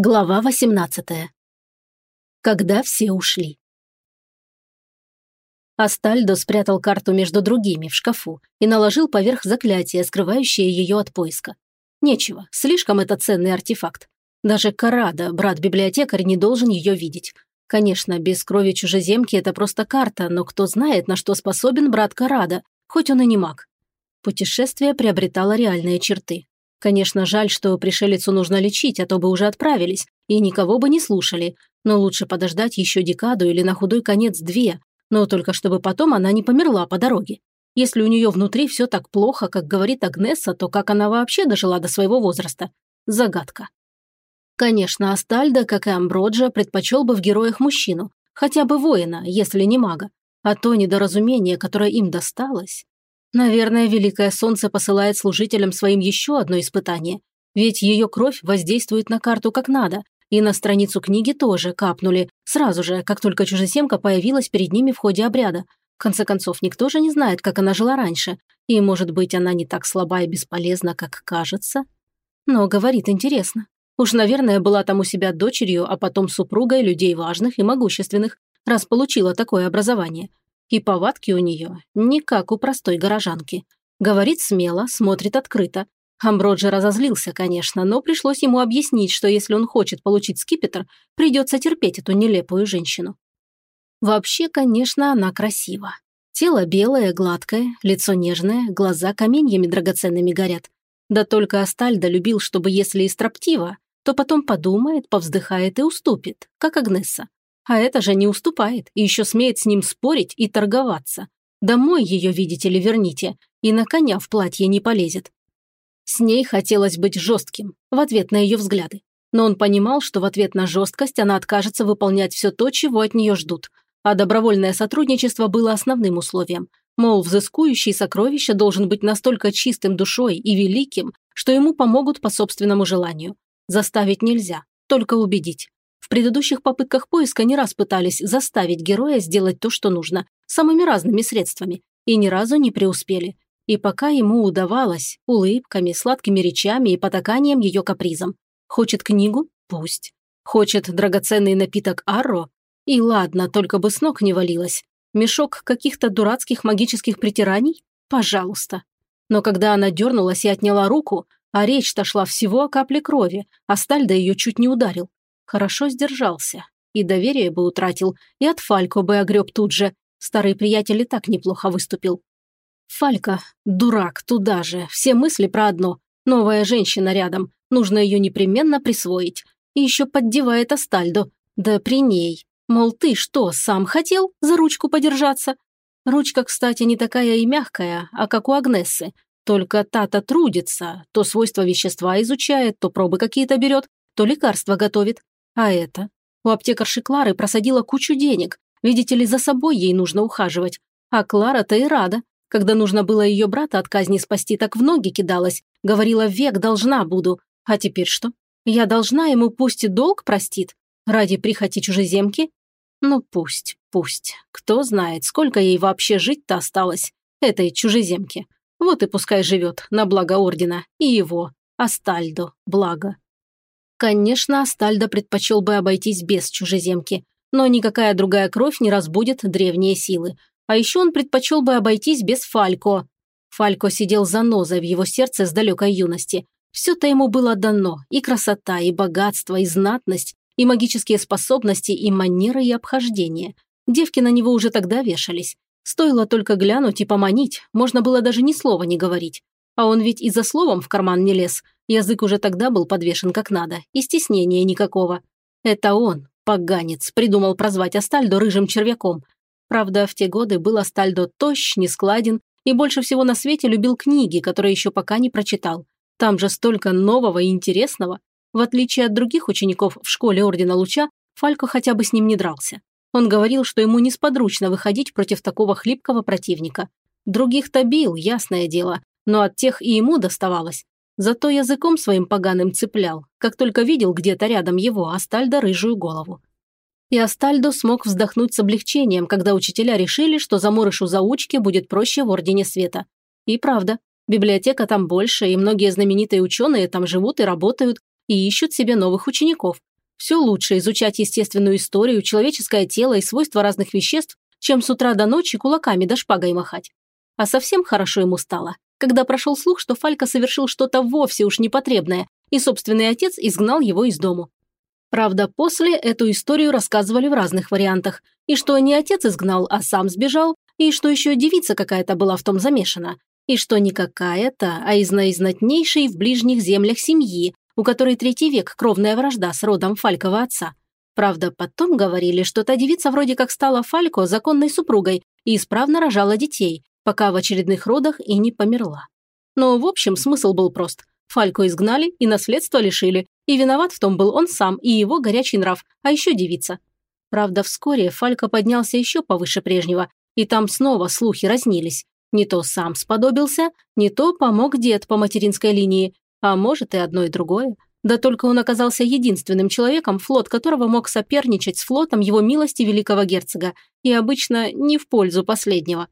Глава 18. Когда все ушли. Астальдо спрятал карту между другими в шкафу и наложил поверх заклятие, скрывающее ее от поиска. Нечего, слишком это ценный артефакт. Даже Карада, брат-библиотекарь, не должен ее видеть. Конечно, без крови чужеземки это просто карта, но кто знает, на что способен брат Карада, хоть он и не маг. Путешествие приобретало реальные черты. Конечно, жаль, что пришелицу нужно лечить, а то бы уже отправились, и никого бы не слушали. Но лучше подождать еще декаду или на худой конец две, но только чтобы потом она не померла по дороге. Если у нее внутри все так плохо, как говорит Агнесса, то как она вообще дожила до своего возраста? Загадка. Конечно, Астальда, как и Амброджа, предпочел бы в героях мужчину, хотя бы воина, если не мага. А то недоразумение, которое им досталось... Наверное, Великое Солнце посылает служителям своим еще одно испытание. Ведь ее кровь воздействует на карту как надо, и на страницу книги тоже капнули, сразу же, как только чужеземка появилась перед ними в ходе обряда. В конце концов, никто же не знает, как она жила раньше, и, может быть, она не так слаба и бесполезна, как кажется. Но говорит интересно. Уж, наверное, была там у себя дочерью, а потом супругой людей важных и могущественных, раз получила такое образование. И повадки у нее не как у простой горожанки. Говорит смело, смотрит открыто. Амброджи разозлился, конечно, но пришлось ему объяснить, что если он хочет получить скипетр, придется терпеть эту нелепую женщину. Вообще, конечно, она красива. Тело белое, гладкое, лицо нежное, глаза каменьями драгоценными горят. Да только Астальда любил, чтобы если и строптиво, то потом подумает, повздыхает и уступит, как Агнесса. А это же не уступает и еще смеет с ним спорить и торговаться. Домой ее, видите ли, верните, и на коня в платье не полезет. С ней хотелось быть жестким, в ответ на ее взгляды. Но он понимал, что в ответ на жесткость она откажется выполнять все то, чего от нее ждут. А добровольное сотрудничество было основным условием. Мол, взыскующий сокровища должен быть настолько чистым душой и великим, что ему помогут по собственному желанию. Заставить нельзя, только убедить. Предыдущих попытках поиска не раз пытались заставить героя сделать то, что нужно, самыми разными средствами, и ни разу не преуспели. И пока ему удавалось, улыбками, сладкими речами и потаканием ее капризом. Хочет книгу? Пусть. Хочет драгоценный напиток Арро? И ладно, только бы с ног не валилось. Мешок каких-то дурацких магических притираний? Пожалуйста. Но когда она дернулась и отняла руку, а речь-то шла всего о капле крови, а Стальда ее чуть не ударил. Хорошо сдержался. И доверие бы утратил, и от Фалько бы огреб тут же. Старый приятель и так неплохо выступил. Фалька, дурак, туда же. Все мысли про одно. Новая женщина рядом. Нужно ее непременно присвоить. И еще поддевает Астальдо. Да при ней. Мол, ты что, сам хотел за ручку подержаться? Ручка, кстати, не такая и мягкая, а как у Агнессы. Только та-то трудится, то свойства вещества изучает, то пробы какие-то берет, то лекарства готовит. А это? У аптекарши Клары просадила кучу денег. Видите ли, за собой ей нужно ухаживать. А Клара-то и рада. Когда нужно было ее брата от казни спасти, так в ноги кидалась. Говорила, век должна буду. А теперь что? Я должна ему пусть и долг простит? Ради прихоти чужеземки? Ну пусть, пусть. Кто знает, сколько ей вообще жить-то осталось, этой чужеземке. Вот и пускай живет на благо Ордена и его, Астальдо, благо. Конечно, Астальдо предпочел бы обойтись без чужеземки, но никакая другая кровь не разбудит древние силы. А еще он предпочел бы обойтись без Фалько. Фалько сидел за нозой в его сердце с далекой юности. Все-то ему было дано, и красота, и богатство, и знатность, и магические способности, и манеры, и обхождение. Девки на него уже тогда вешались. Стоило только глянуть и поманить, можно было даже ни слова не говорить. А он ведь и за словом в карман не лез – Язык уже тогда был подвешен как надо, и стеснения никакого. Это он, поганец, придумал прозвать Астальдо рыжим червяком. Правда, в те годы был Астальдо тощ, нескладен и больше всего на свете любил книги, которые еще пока не прочитал. Там же столько нового и интересного. В отличие от других учеников в школе Ордена Луча, Фалько хотя бы с ним не дрался. Он говорил, что ему несподручно выходить против такого хлипкого противника. Других-то бил, ясное дело, но от тех и ему доставалось. Зато языком своим поганым цеплял, как только видел где-то рядом его, Астальдо, рыжую голову. И Астальдо смог вздохнуть с облегчением, когда учителя решили, что заморышу заучки будет проще в Ордене Света. И правда, библиотека там больше, и многие знаменитые ученые там живут и работают, и ищут себе новых учеников. Все лучше изучать естественную историю, человеческое тело и свойства разных веществ, чем с утра до ночи кулаками да шпагой махать. А совсем хорошо ему стало, когда прошел слух, что Фалька совершил что-то вовсе уж непотребное, и собственный отец изгнал его из дому. Правда, после эту историю рассказывали в разных вариантах, и что не отец изгнал, а сам сбежал, и что еще девица какая-то была в том замешана, и что не какая-то, а из наизнатнейшей в ближних землях семьи, у которой третий век кровная вражда с родом Фалькова отца. Правда, потом говорили, что та девица вроде как стала Фалько законной супругой и исправно рожала детей, пока в очередных родах и не померла. Но, в общем, смысл был прост. Фальку изгнали и наследство лишили, и виноват в том был он сам и его горячий нрав, а еще девица. Правда, вскоре Фалька поднялся еще повыше прежнего, и там снова слухи разнились. Не то сам сподобился, не то помог дед по материнской линии, а может и одно и другое. Да только он оказался единственным человеком, флот которого мог соперничать с флотом его милости великого герцога, и обычно не в пользу последнего.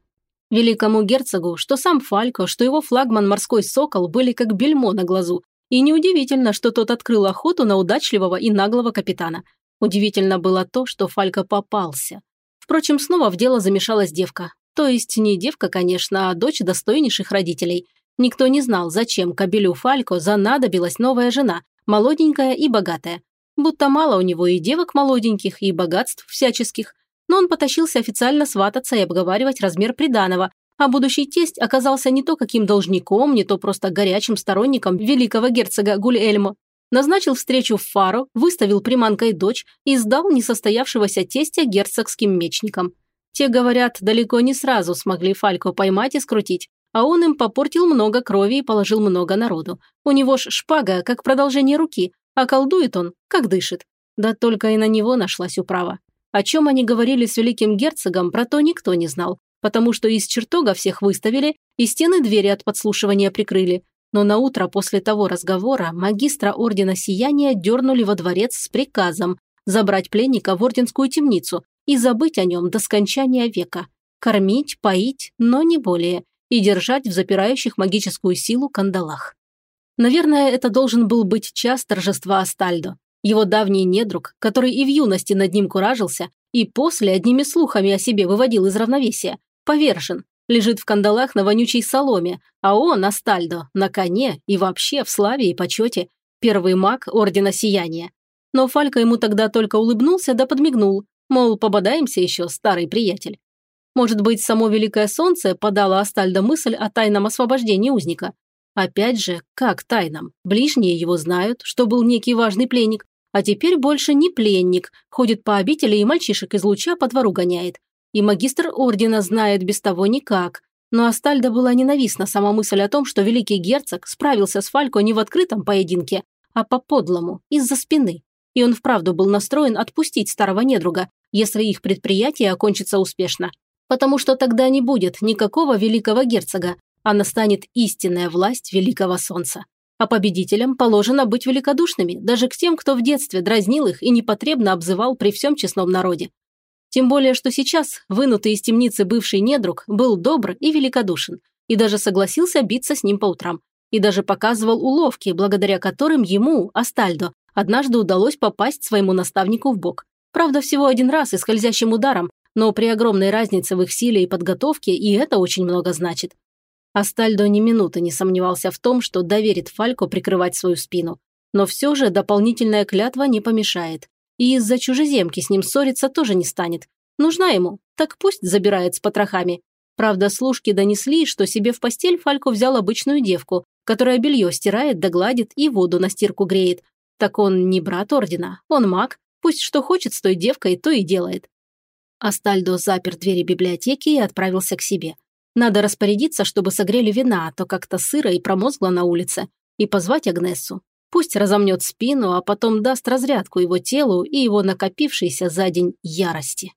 Великому герцогу, что сам Фалько, что его флагман морской сокол были как бельмо на глазу, и неудивительно, что тот открыл охоту на удачливого и наглого капитана. Удивительно было то, что Фалько попался. Впрочем, снова в дело замешалась девка. То есть не девка, конечно, а дочь достойнейших родителей – Никто не знал, зачем кобелю Фалько занадобилась новая жена, молоденькая и богатая. Будто мало у него и девок молоденьких, и богатств всяческих. Но он потащился официально свататься и обговаривать размер приданого, а будущий тесть оказался не то каким должником, не то просто горячим сторонником великого герцога Гуль-Эльмо. Назначил встречу в Фаро, выставил приманкой дочь и сдал несостоявшегося тестя герцогским мечникам. Те, говорят, далеко не сразу смогли Фалько поймать и скрутить, а он им попортил много крови и положил много народу. У него ж шпага, как продолжение руки, а колдует он, как дышит. Да только и на него нашлась управа. О чем они говорили с великим герцогом, про то никто не знал, потому что из чертога всех выставили и стены двери от подслушивания прикрыли. Но на утро после того разговора магистра Ордена Сияния дернули во дворец с приказом забрать пленника в Орденскую темницу и забыть о нем до скончания века. Кормить, поить, но не более и держать в запирающих магическую силу кандалах. Наверное, это должен был быть час торжества Астальдо, его давний недруг, который и в юности над ним куражился, и после одними слухами о себе выводил из равновесия, повержен, лежит в кандалах на вонючей соломе, а он, Астальдо, на коне и вообще в славе и почете, первый маг Ордена Сияния. Но Фалька ему тогда только улыбнулся да подмигнул, мол, пободаемся еще, старый приятель. Может быть, само Великое Солнце подало Астальдо мысль о тайном освобождении узника. Опять же, как тайном? Ближние его знают, что был некий важный пленник, а теперь больше не пленник, ходит по обители и мальчишек из луча по двору гоняет. И магистр ордена знает без того никак. Но Астальдо была ненавистна сама мысль о том, что великий герцог справился с Фалько не в открытом поединке, а по-подлому, из-за спины. И он вправду был настроен отпустить старого недруга, если их предприятие окончится успешно потому что тогда не будет никакого великого герцога, а настанет истинная власть великого солнца. А победителям положено быть великодушными, даже к тем, кто в детстве дразнил их и непотребно обзывал при всем честном народе. Тем более, что сейчас вынутый из темницы бывший недруг был добр и великодушен, и даже согласился биться с ним по утрам, и даже показывал уловки, благодаря которым ему, Астальдо, однажды удалось попасть своему наставнику в бок. Правда, всего один раз и скользящим ударом, но при огромной разнице в их силе и подготовке и это очень много значит. Астальдо ни минуты не сомневался в том, что доверит Фалько прикрывать свою спину. Но все же дополнительная клятва не помешает. И из-за чужеземки с ним ссориться тоже не станет. Нужна ему, так пусть забирает с потрохами. Правда, служки донесли, что себе в постель Фалько взял обычную девку, которая белье стирает, догладит и воду на стирку греет. Так он не брат ордена, он маг. Пусть что хочет с той девкой, то и делает. Астальдо запер двери библиотеки и отправился к себе. Надо распорядиться, чтобы согрели вина, а то как-то сыро и промозгло на улице, и позвать Агнесу. Пусть разомнет спину, а потом даст разрядку его телу и его накопившейся за день ярости.